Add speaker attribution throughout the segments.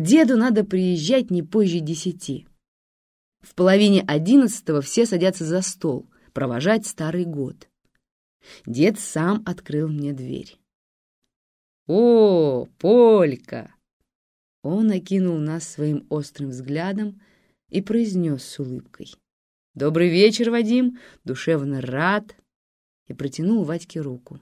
Speaker 1: Деду надо приезжать не позже десяти. В половине одиннадцатого все садятся за стол, провожать старый год. Дед сам открыл мне дверь. «О, Полька!» Он окинул нас своим острым взглядом и произнес с улыбкой. «Добрый вечер, Вадим! Душевно рад!» И протянул Вадьке руку.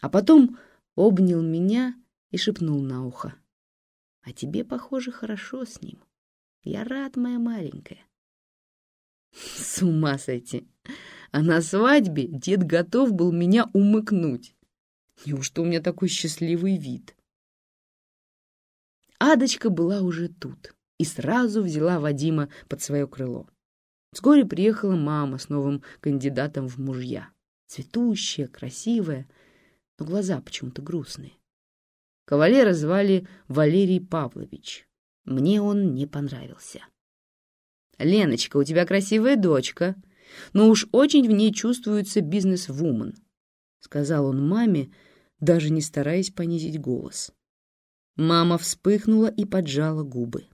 Speaker 1: А потом обнял меня и шепнул на ухо. «А тебе, похоже, хорошо с ним. Я рад, моя маленькая». С ума сойти! А на свадьбе дед готов был меня умыкнуть. Неужто у меня такой счастливый вид? Адочка была уже тут и сразу взяла Вадима под свое крыло. Вскоре приехала мама с новым кандидатом в мужья. Цветущая, красивая, но глаза почему-то грустные. Кавалера звали Валерий Павлович. Мне он не понравился. «Леночка, у тебя красивая дочка, но уж очень в ней чувствуется бизнес-вумен», — сказал он маме, даже не стараясь понизить голос. Мама вспыхнула и поджала губы.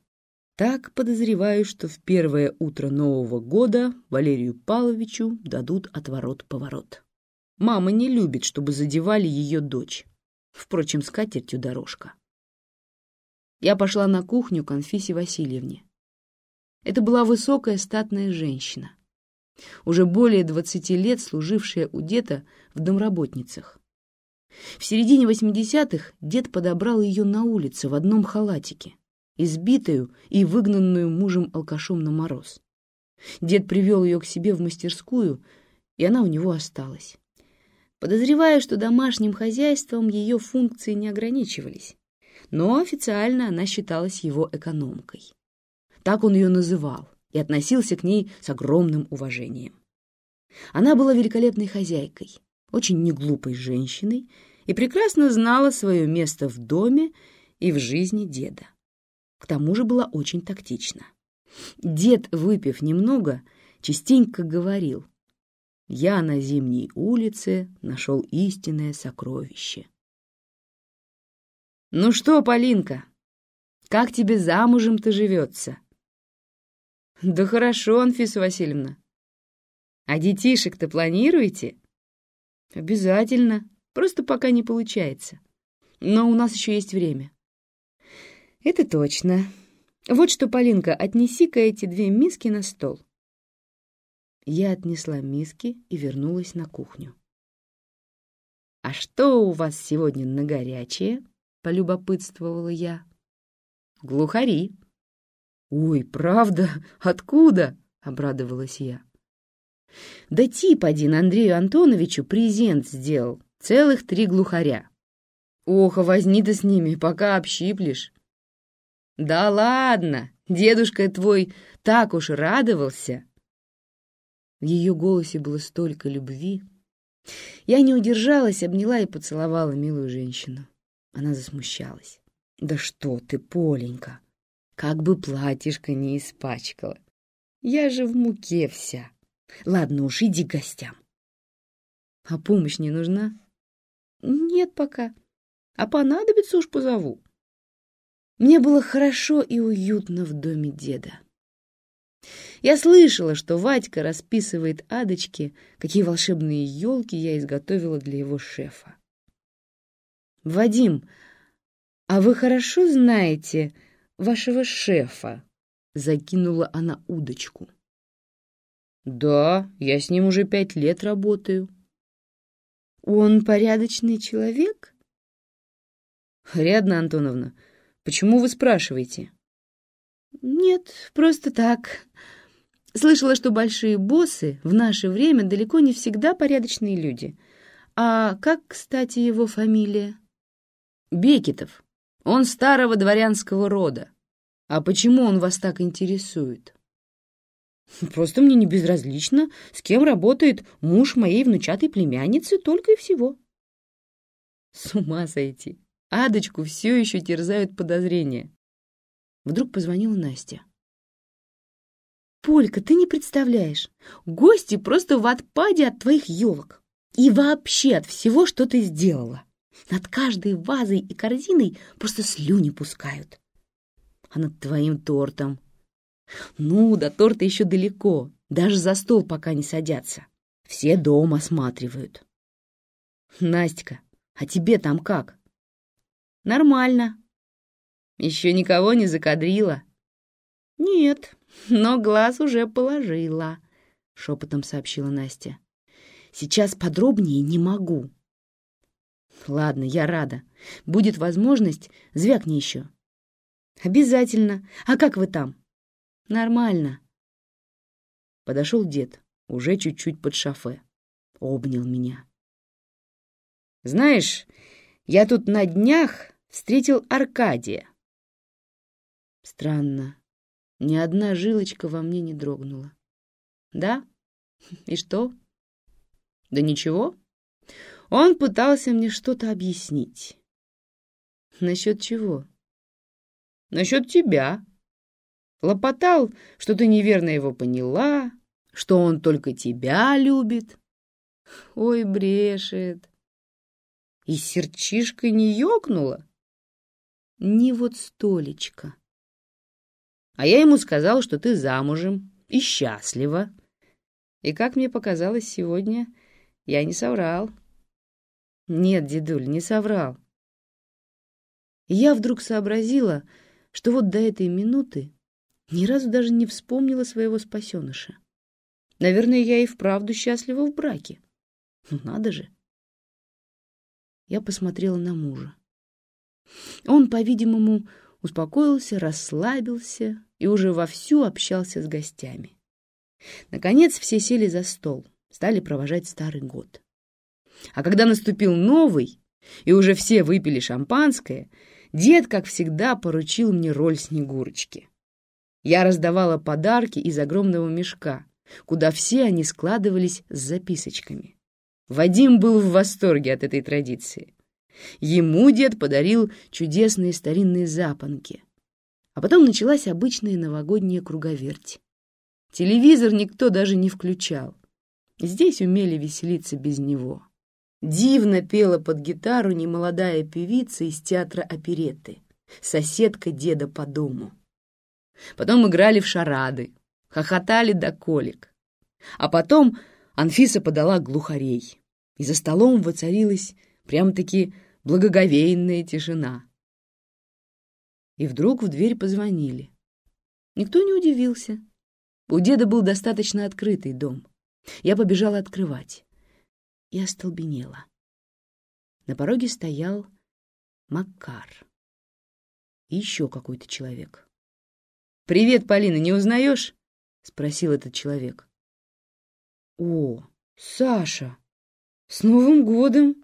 Speaker 1: Так подозреваю, что в первое утро Нового года Валерию Павловичу дадут отворот-поворот. Мама не любит, чтобы задевали ее дочь. Впрочем, с катертью дорожка. Я пошла на кухню к Анфисе Васильевне. Это была высокая статная женщина, уже более двадцати лет служившая у деда в домработницах. В середине 80-х дед подобрал ее на улице в одном халатике, избитую и выгнанную мужем-алкашом на мороз. Дед привел ее к себе в мастерскую, и она у него осталась. Подозреваю, что домашним хозяйством ее функции не ограничивались, но официально она считалась его экономкой. Так он ее называл и относился к ней с огромным уважением. Она была великолепной хозяйкой, очень неглупой женщиной и прекрасно знала свое место в доме и в жизни деда. К тому же была очень тактична. Дед, выпив немного, частенько говорил, «Я на зимней улице нашел истинное сокровище». «Ну что, Полинка, как тебе замужем-то живется?» «Да хорошо, Анфиса Васильевна. А детишек-то планируете?» Обязательно. Просто пока не получается. Но у нас еще есть время. Это точно. Вот что, Полинка, отнеси-ка эти две миски на стол. Я отнесла миски и вернулась на кухню. «А что у вас сегодня на горячее?» — полюбопытствовала я. «Глухари». «Ой, правда? Откуда?» — обрадовалась я. Да тип один Андрею Антоновичу презент сделал, целых три глухаря. Ох, а возьми ты с ними, пока общиплешь. Да ладно, дедушка твой так уж радовался. В ее голосе было столько любви. Я не удержалась, обняла и поцеловала милую женщину. Она засмущалась. «Да что ты, Поленька, как бы платьишко не испачкала. Я же в муке вся». Ладно уж, иди к гостям. А помощь не нужна? Нет пока. А понадобится уж позову. Мне было хорошо и уютно в доме деда. Я слышала, что Вадька расписывает адочки, какие волшебные елки я изготовила для его шефа. «Вадим, а вы хорошо знаете вашего шефа?» — закинула она удочку. Да, я с ним уже пять лет работаю. Он порядочный человек? Рядна Антоновна, почему вы спрашиваете? Нет, просто так. Слышала, что большие боссы в наше время далеко не всегда порядочные люди. А как, кстати, его фамилия? Бекетов. Он старого дворянского рода. А почему он вас так интересует? Просто мне не безразлично, с кем работает муж моей внучатой племянницы, только и всего. С ума сойти. Адочку все еще терзают подозрения. Вдруг позвонила Настя. «Полька, ты не представляешь, гости просто в отпаде от твоих елок. И вообще от всего, что ты сделала. Над каждой вазой и корзиной просто слюни пускают. А над твоим тортом? Ну, до торта еще далеко. Даже за стол пока не садятся. Все дом осматривают. Настя, а тебе там как? Нормально. Еще никого не закадрила? Нет, но глаз уже положила, шепотом сообщила Настя. Сейчас подробнее не могу. Ладно, я рада. Будет возможность, звякни еще. Обязательно. А как вы там? Нормально. Подошел дед, уже чуть-чуть под шофе. Обнял меня. Знаешь, я тут на днях встретил Аркадия. Странно. Ни одна жилочка во мне не дрогнула. Да? И что? Да ничего. Он пытался мне что-то объяснить. Насчет чего? Насчет тебя. Лопотал, что ты неверно его поняла, что он только тебя любит. Ой, брешет. И серчишка не ёкнула? Не вот столечко. А я ему сказал, что ты замужем и счастлива. И, как мне показалось сегодня, я не соврал. Нет, дедуль, не соврал. я вдруг сообразила, что вот до этой минуты ни разу даже не вспомнила своего спасеныша. Наверное, я и вправду счастлива в браке. Ну, надо же. Я посмотрела на мужа. Он, по-видимому, успокоился, расслабился и уже вовсю общался с гостями. Наконец все сели за стол, стали провожать старый год. А когда наступил новый, и уже все выпили шампанское, дед, как всегда, поручил мне роль Снегурочки. Я раздавала подарки из огромного мешка, куда все они складывались с записочками. Вадим был в восторге от этой традиции. Ему дед подарил чудесные старинные запонки. А потом началась обычная новогодняя круговерть. Телевизор никто даже не включал. Здесь умели веселиться без него. Дивно пела под гитару немолодая певица из театра оперетты, соседка деда по дому. Потом играли в шарады, хохотали до колик. А потом Анфиса подала глухарей, и за столом воцарилась прям-таки благоговейная тишина. И вдруг в дверь позвонили. Никто не удивился. У деда был достаточно открытый дом. Я побежала открывать и остолбенела. На пороге стоял Макар и еще какой-то человек. «Привет, Полина, не узнаешь?» — спросил этот человек. «О, Саша! С Новым годом!»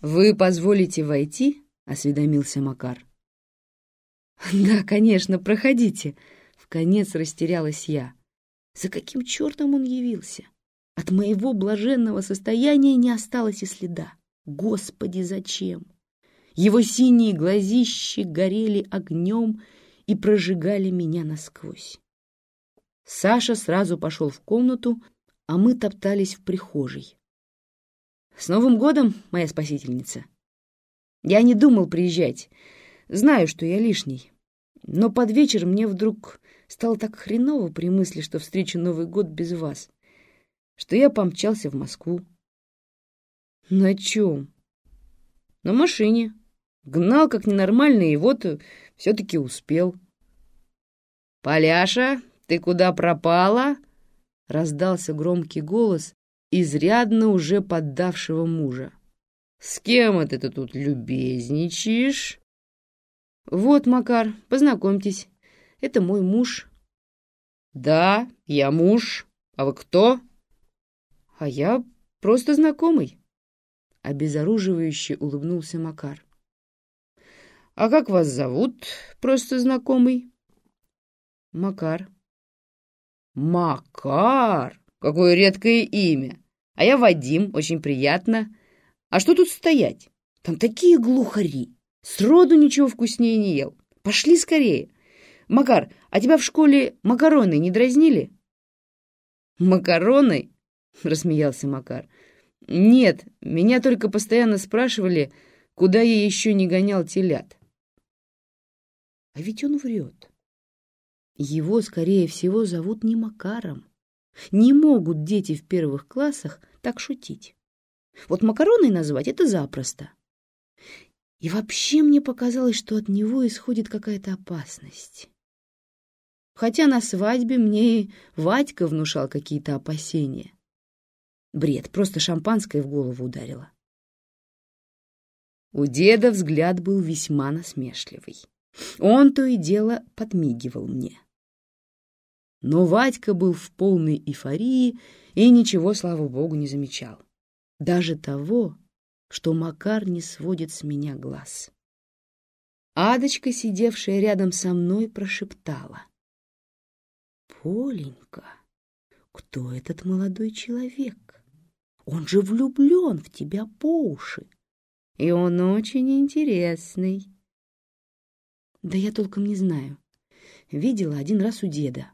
Speaker 1: «Вы позволите войти?» — осведомился Макар. «Да, конечно, проходите!» — в конец растерялась я. «За каким чертом он явился?» От моего блаженного состояния не осталось и следа. Господи, зачем? Его синие глазищи горели огнем и прожигали меня насквозь. Саша сразу пошел в комнату, а мы топтались в прихожей. «С Новым годом, моя спасительница!» Я не думал приезжать. Знаю, что я лишний. Но под вечер мне вдруг стало так хреново при мысли, что встречу Новый год без вас что я помчался в Москву. На чем? На машине. Гнал как ненормальный, и вот все-таки успел. «Поляша, ты куда пропала?» Раздался громкий голос изрядно уже поддавшего мужа. «С кем это ты тут любезничаешь?» «Вот, Макар, познакомьтесь, это мой муж». «Да, я муж. А вы кто?» А я просто знакомый. Обезоруживающе улыбнулся Макар. А как вас зовут, просто знакомый? Макар. Макар! Какое редкое имя. А я Вадим, очень приятно. А что тут стоять? Там такие глухари. Сроду ничего вкуснее не ел. Пошли скорее. Макар, а тебя в школе макароны не дразнили? Макароны? — рассмеялся Макар. «Нет, меня только постоянно спрашивали, куда я еще не гонял телят». А ведь он врет. Его, скорее всего, зовут не Макаром. Не могут дети в первых классах так шутить. Вот макароны назвать — это запросто. И вообще мне показалось, что от него исходит какая-то опасность. Хотя на свадьбе мне и Вадька внушал какие-то опасения. Бред, просто шампанское в голову ударило. У деда взгляд был весьма насмешливый. Он то и дело подмигивал мне. Но Вадька был в полной эйфории и ничего, слава богу, не замечал. Даже того, что Макар не сводит с меня глаз. Адочка, сидевшая рядом со мной, прошептала. «Поленька, кто этот молодой человек? Он же влюблен в тебя по уши, и он очень интересный». «Да я толком не знаю. Видела один раз у деда».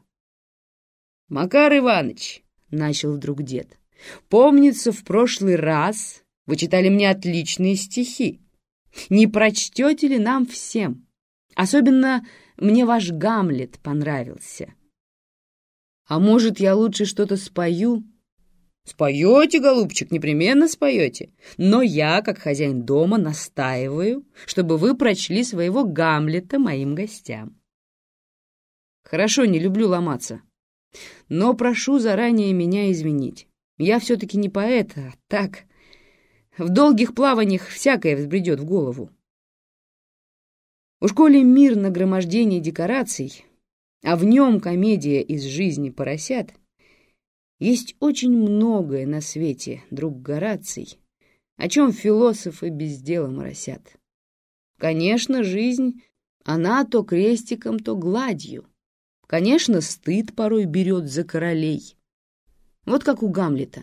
Speaker 2: «Макар Иванович», — начал вдруг дед, — «помнится, в прошлый раз вы читали мне отличные стихи. Не прочтете ли нам всем? Особенно мне ваш Гамлет понравился. А может, я лучше что-то спою? Споете, голубчик, непременно споете. Но я, как хозяин дома, настаиваю, чтобы вы прочли своего Гамлета моим гостям. Хорошо, не люблю ломаться. Но прошу заранее меня извинить. Я все-таки не поэт, а так в долгих плаваниях всякое взбредет в голову. У школе мир нагромождение декораций, а в нем комедия из жизни поросят, есть очень многое на свете, друг Гораций, о чем философы без дела моросят. Конечно, жизнь, она то крестиком, то гладью. Конечно, стыд порой берет за королей. Вот как у Гамлета.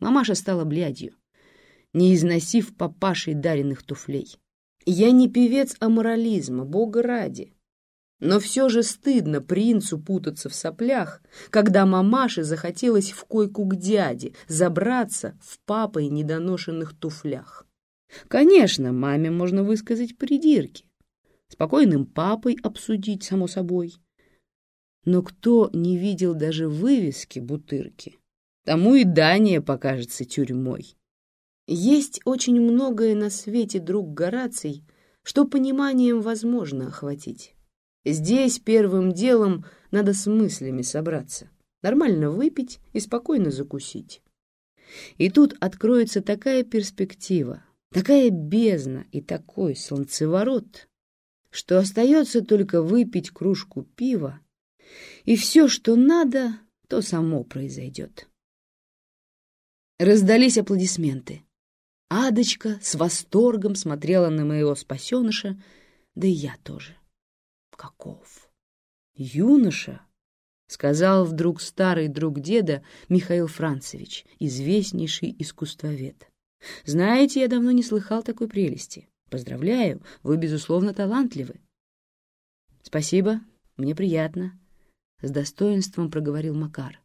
Speaker 2: Мамаша стала блядью не износив папашей даренных туфлей. Я не певец аморализма, бога ради. Но все же стыдно принцу путаться в соплях, когда мамаше захотелось в койку к дяде забраться в папой недоношенных туфлях. Конечно, маме можно высказать придирки, спокойным папой обсудить, само собой. Но кто не видел даже вывески бутырки, тому и Дания покажется тюрьмой. Есть очень многое на свете, друг Гораций, что пониманием возможно охватить. Здесь первым делом надо с мыслями собраться, нормально выпить и спокойно закусить. И тут откроется такая перспектива, такая бездна и такой солнцеворот, что остается только выпить кружку пива, и все, что надо, то само произойдет. Раздались аплодисменты. Адочка с восторгом смотрела на моего спасеныша, да и я тоже. Каков? Юноша, — сказал вдруг старый друг деда Михаил Францевич, известнейший искусствовед. Знаете, я давно не слыхал такой прелести. Поздравляю, вы, безусловно, талантливы. Спасибо, мне приятно, — с достоинством проговорил Макар.